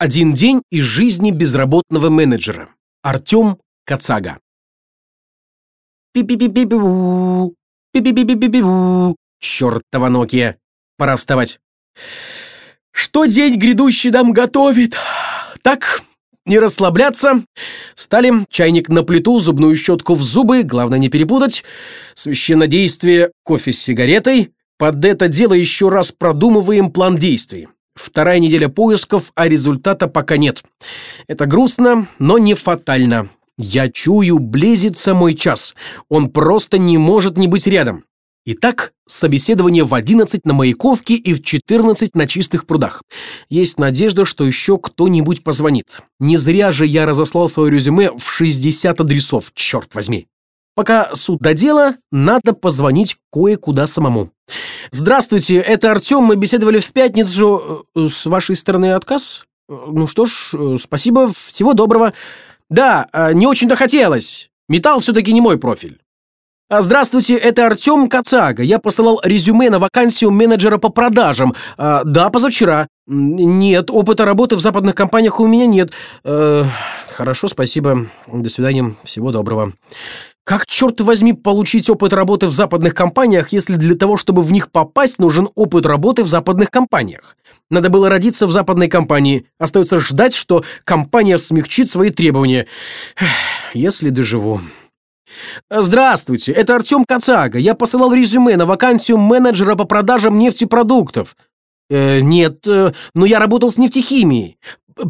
Один день из жизни безработного менеджера. Артем Кацага. Пи-пи-пи-пи-пи-у. Пи-пи-пи-пи-пи-у. Чёртова Nokia. Пора вставать. Что день грядущий нам готовит? Так, не расслабляться. Встали, чайник на плиту, зубную щетку в зубы, главное не перепутать. Священнодействие, кофе с сигаретой. Под это дело еще раз продумываем план действий. Вторая неделя поисков, а результата пока нет. Это грустно, но не фатально. Я чую, близится мой час. Он просто не может не быть рядом. Итак, собеседование в 11 на Маяковке и в 14 на Чистых прудах. Есть надежда, что еще кто-нибудь позвонит. Не зря же я разослал свое резюме в 60 адресов, черт возьми. Пока суд до дела, надо позвонить кое-куда самому. «Здравствуйте, это Артем, мы беседовали в пятницу. Э, с вашей стороны отказ? Э, ну что ж, э, спасибо, всего доброго. Да, не очень-то хотелось. Металл все-таки не мой профиль». А, «Здравствуйте, это Артем Кацага. Я посылал резюме на вакансию менеджера по продажам. А, да, позавчера. Нет, опыта работы в западных компаниях у меня нет. Э, хорошо, спасибо. До свидания. Всего доброго. Как, черт возьми, получить опыт работы в западных компаниях, если для того, чтобы в них попасть, нужен опыт работы в западных компаниях? Надо было родиться в западной компании. Остается ждать, что компания смягчит свои требования. Если доживу. Здравствуйте, это Артем Кацага. Я посылал резюме на вакансию менеджера по продажам нефтепродуктов. Э, нет, э, но я работал с нефтехимией.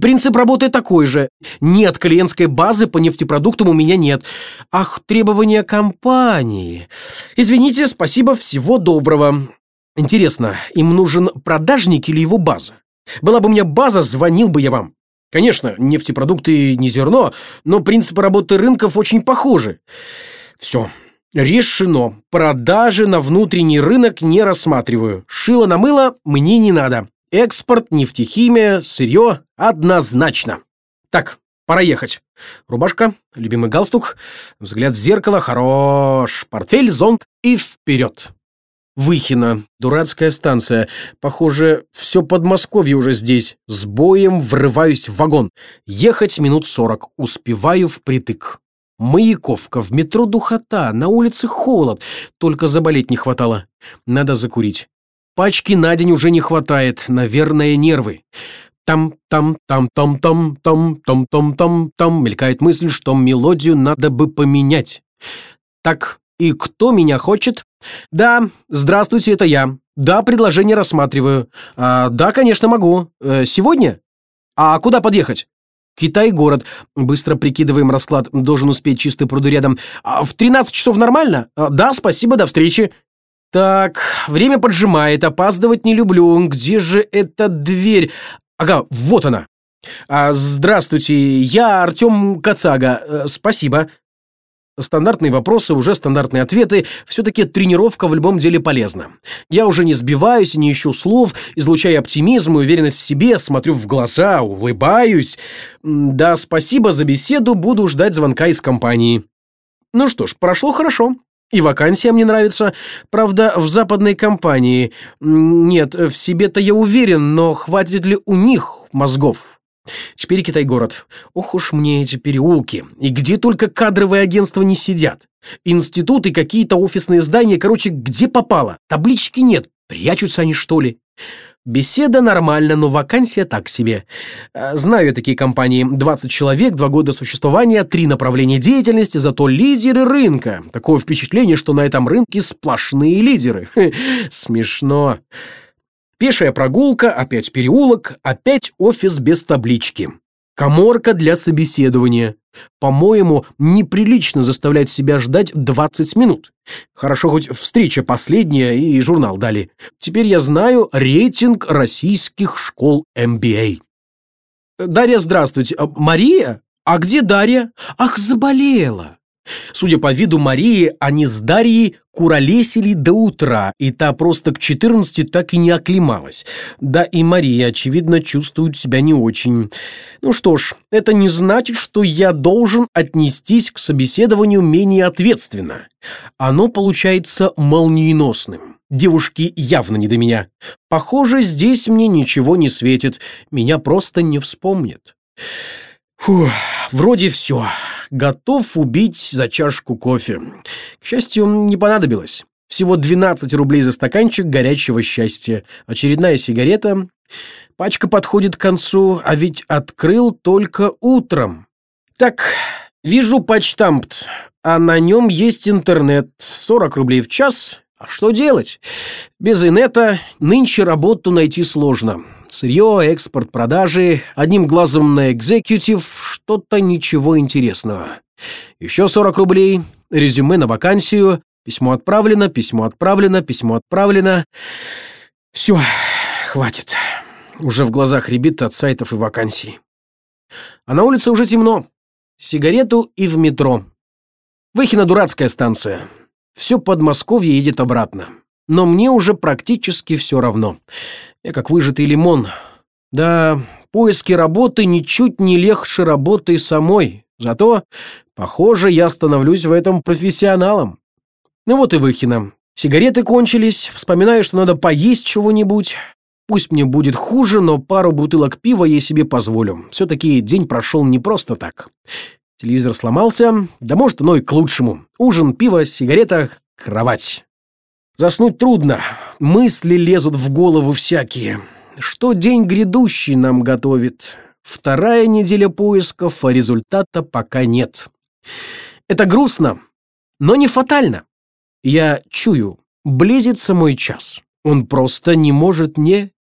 Принцип работы такой же. Нет клиентской базы по нефтепродуктам у меня нет. Ах, требования компании. Извините, спасибо, всего доброго. Интересно, им нужен продажник или его база? Была бы у меня база, звонил бы я вам. Конечно, нефтепродукты не зерно, но принципы работы рынков очень похожи. Все. Решено. Продажи на внутренний рынок не рассматриваю. Шило на мыло мне не надо. Экспорт, нефтехимия, сырье – однозначно. Так, пора ехать. Рубашка, любимый галстук, взгляд в зеркало, хорош, портфель, зонт и вперед. Выхино, дурацкая станция. Похоже, все Подмосковье уже здесь. С боем врываюсь в вагон. Ехать минут сорок, успеваю впритык. Маяковка, в метро духота, на улице холод. Только заболеть не хватало. Надо закурить. Пачки на день уже не хватает, наверное, нервы. Там-там-там-там-там-там-там-там мелькает мысль, что мелодию надо бы поменять. Так, и кто меня хочет? Да, здравствуйте, это я. Да, предложение рассматриваю. А, да, конечно, могу. Э, сегодня? А куда подъехать? Китай-город. Быстро прикидываем расклад. Должен успеть чистый пруду рядом. А в 13 часов нормально? А, да, спасибо, до встречи. Так, время поджимает, опаздывать не люблю. Где же эта дверь? Ага, вот она. А, здравствуйте, я Артем Кацага. Э, спасибо. Стандартные вопросы, уже стандартные ответы. Все-таки тренировка в любом деле полезна. Я уже не сбиваюсь не ищу слов, излучаю оптимизм и уверенность в себе, смотрю в глаза, улыбаюсь. Да, спасибо за беседу, буду ждать звонка из компании. Ну что ж, прошло хорошо. И вакансия мне нравится. Правда, в западной компании. Нет, в себе-то я уверен, но хватит ли у них мозгов? Теперь Китай-город. Ох уж мне эти переулки. И где только кадровые агентства не сидят. Институты, какие-то офисные здания, короче, где попало. Таблички нет. Прячутся они, что ли? Беседа нормально, но вакансия так себе. Э, знаю такие компании. 20 человек, 2 года существования, 3 направления деятельности, зато лидеры рынка. Такое впечатление, что на этом рынке сплошные лидеры. Смешно. Пешая прогулка, опять переулок, опять офис без таблички. Коморка для собеседования. По-моему, неприлично заставлять себя ждать 20 минут. Хорошо, хоть встреча последняя и журнал дали. Теперь я знаю рейтинг российских школ MBA. Дарья, здравствуйте. А, Мария? А где Дарья? Ах, заболела. Судя по виду Марии, они с Дарьей куролесили до утра, и та просто к 14 так и не оклемалась. Да и Мария, очевидно, чувствует себя не очень. Ну что ж, это не значит, что я должен отнестись к собеседованию менее ответственно. Оно получается молниеносным. Девушки явно не до меня. Похоже, здесь мне ничего не светит. Меня просто не вспомнят. Фух, вроде все. Готов убить за чашку кофе. К счастью, не понадобилось. Всего 12 рублей за стаканчик горячего счастья. Очередная сигарета. Пачка подходит к концу, а ведь открыл только утром. Так, вижу почтамт, а на нем есть интернет. 40 рублей в час. А что делать? Без инета нынче работу найти сложно. Сырье, экспорт, продажи, одним глазом на экзекьютив, что-то ничего интересного. Еще 40 рублей, резюме на вакансию, письмо отправлено, письмо отправлено, письмо отправлено. Все, хватит. Уже в глазах ребит от сайтов и вакансий. А на улице уже темно. Сигарету и в метро. Выхина дурацкая станция. Все Подмосковье едет обратно. Но мне уже практически все равно. Я как выжатый лимон. Да, поиски работы ничуть не легче работы самой. Зато, похоже, я становлюсь в этом профессионалом. Ну вот и Выхина. Сигареты кончились, вспоминаю, что надо поесть чего-нибудь. Пусть мне будет хуже, но пару бутылок пива я себе позволю. Все-таки день прошел не просто так. Телевизор сломался, да может, оно и к лучшему. Ужин, пиво, сигарета, кровать. Заснуть трудно, мысли лезут в голову всякие. Что день грядущий нам готовит? Вторая неделя поисков, а результата пока нет. Это грустно, но не фатально. Я чую, близится мой час. Он просто не может не...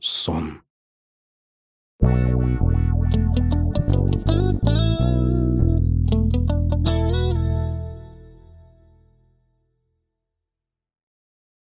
Сон.